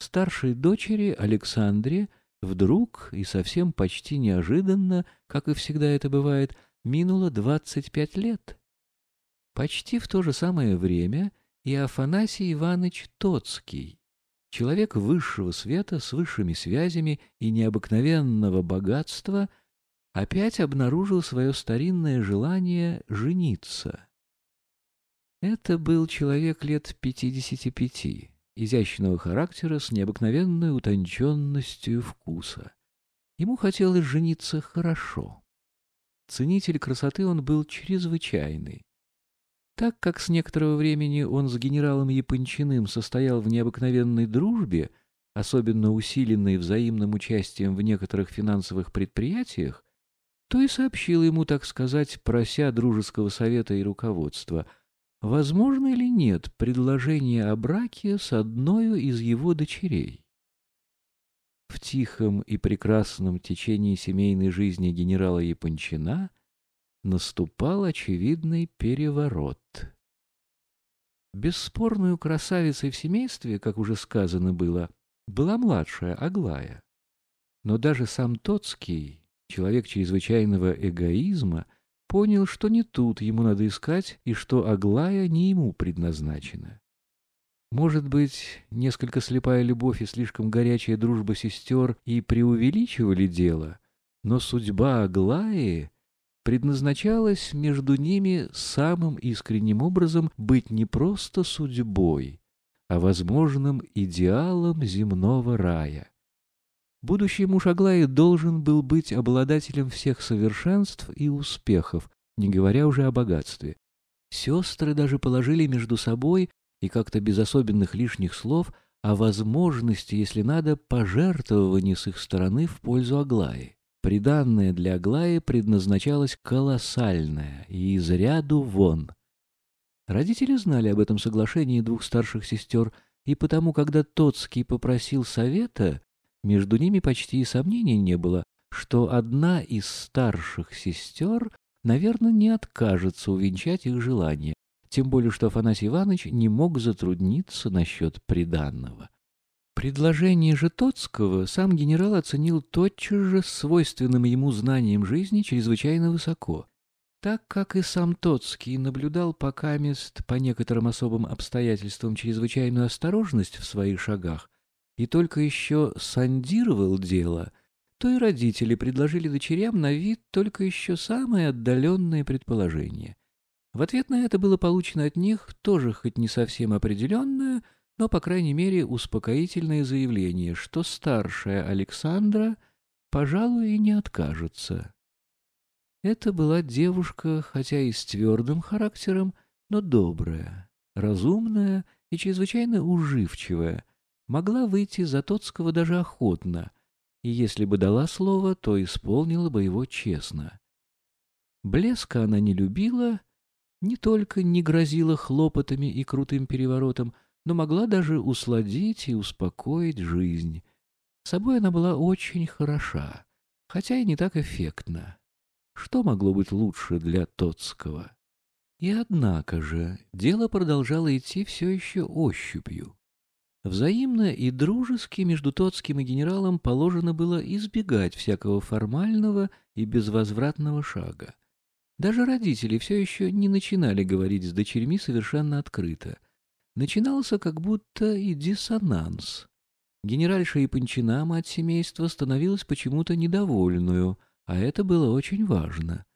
Старшей дочери Александре вдруг и совсем почти неожиданно, как и всегда это бывает, минуло двадцать пять лет. Почти в то же самое время и Афанасий Иванович Тоцкий, человек высшего света с высшими связями и необыкновенного богатства, опять обнаружил свое старинное желание жениться. Это был человек лет пятидесяти пяти, изящного характера с необыкновенной утонченностью вкуса. Ему хотелось жениться хорошо. Ценитель красоты он был чрезвычайный. Так как с некоторого времени он с генералом Япончиным состоял в необыкновенной дружбе, особенно усиленной взаимным участием в некоторых финансовых предприятиях, то и сообщил ему, так сказать, прося дружеского совета и руководства, возможно ли нет предложение о браке с одной из его дочерей. В тихом и прекрасном течении семейной жизни генерала Япончина наступал очевидный переворот. Бесспорную красавицей в семействе, как уже сказано было, была младшая Аглая. Но даже сам Тоцкий, человек чрезвычайного эгоизма, понял, что не тут ему надо искать и что Аглая не ему предназначена. Может быть, несколько слепая любовь и слишком горячая дружба сестер и преувеличивали дело, но судьба Аглаи предназначалось между ними самым искренним образом быть не просто судьбой, а возможным идеалом земного рая. Будущий муж Аглаи должен был быть обладателем всех совершенств и успехов, не говоря уже о богатстве. Сестры даже положили между собой, и как-то без особенных лишних слов, о возможности, если надо, пожертвования с их стороны в пользу Аглаи. Приданное для Аглаи предназначалось колоссальное и из ряду вон. Родители знали об этом соглашении двух старших сестер, и потому, когда Тоцкий попросил совета, между ними почти и сомнений не было, что одна из старших сестер, наверное, не откажется увенчать их желание, тем более что Афанасий Иванович не мог затрудниться насчет приданного. Предложение Житоцкого сам генерал оценил тотчас же свойственным ему знанием жизни чрезвычайно высоко, так как и сам Тоцкий наблюдал пока мест по некоторым особым обстоятельствам чрезвычайную осторожность в своих шагах и только еще сондировал дело, то и родители предложили дочерям на вид только еще самые отдаленные предположения. В ответ на это было получено от них тоже хоть не совсем определенное, но, по крайней мере, успокоительное заявление, что старшая Александра, пожалуй, и не откажется. Это была девушка, хотя и с твердым характером, но добрая, разумная и чрезвычайно уживчивая, могла выйти за Тоцкого даже охотно, и если бы дала слово, то исполнила бы его честно. Блеска она не любила, не только не грозила хлопотами и крутым переворотом, но могла даже усладить и успокоить жизнь. Собой она была очень хороша, хотя и не так эффектна. Что могло быть лучше для Тоцкого? И однако же дело продолжало идти все еще ощупью. Взаимно и дружески между Тоцким и генералом положено было избегать всякого формального и безвозвратного шага. Даже родители все еще не начинали говорить с дочерьми совершенно открыто — начинался как будто и диссонанс. Генеральша Япончина, мать семейства, становилась почему-то недовольную, а это было очень важно.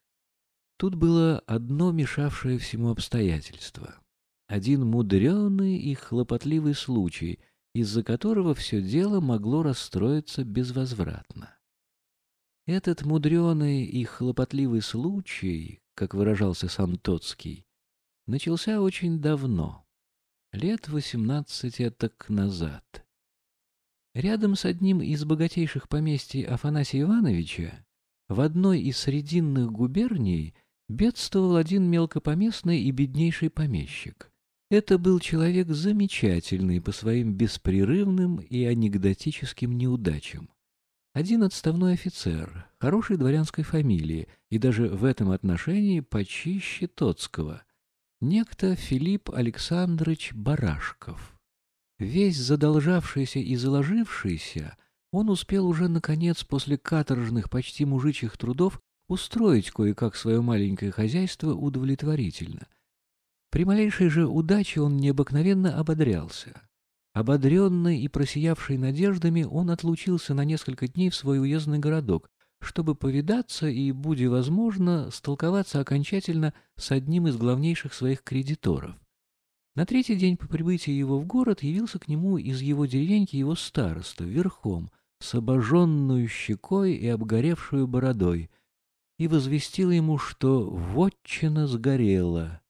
Тут было одно мешавшее всему обстоятельство. Один мудреный и хлопотливый случай, из-за которого все дело могло расстроиться безвозвратно. Этот мудреный и хлопотливый случай, как выражался сам Тоцкий, начался очень давно — лет восемнадцати так назад. Рядом с одним из богатейших поместий Афанасия Ивановича в одной из срединных губерний бедствовал один мелкопоместный и беднейший помещик. Это был человек замечательный по своим беспрерывным и анекдотическим неудачам. Один отставной офицер, хорошей дворянской фамилии, и даже в этом отношении почище Тоцкого — некто Филипп Александрович Барашков. Весь задолжавшийся и заложившийся, он успел уже, наконец, после каторжных, почти мужичьих трудов, устроить кое-как свое маленькое хозяйство удовлетворительно. При малейшей же удаче он необыкновенно ободрялся. Ободренный и просиявший надеждами, он отлучился на несколько дней в свой уездный городок, чтобы повидаться и, будь возможно, столковаться окончательно с одним из главнейших своих кредиторов. На третий день по прибытии его в город явился к нему из его деревеньки его староста, верхом, с обожженную щекой и обгоревшую бородой, и возвестил ему, что вотчина сгорела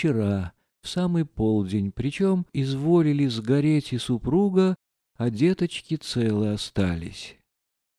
вчера, в самый полдень, причем изволили сгореть и супруга, а деточки целы остались.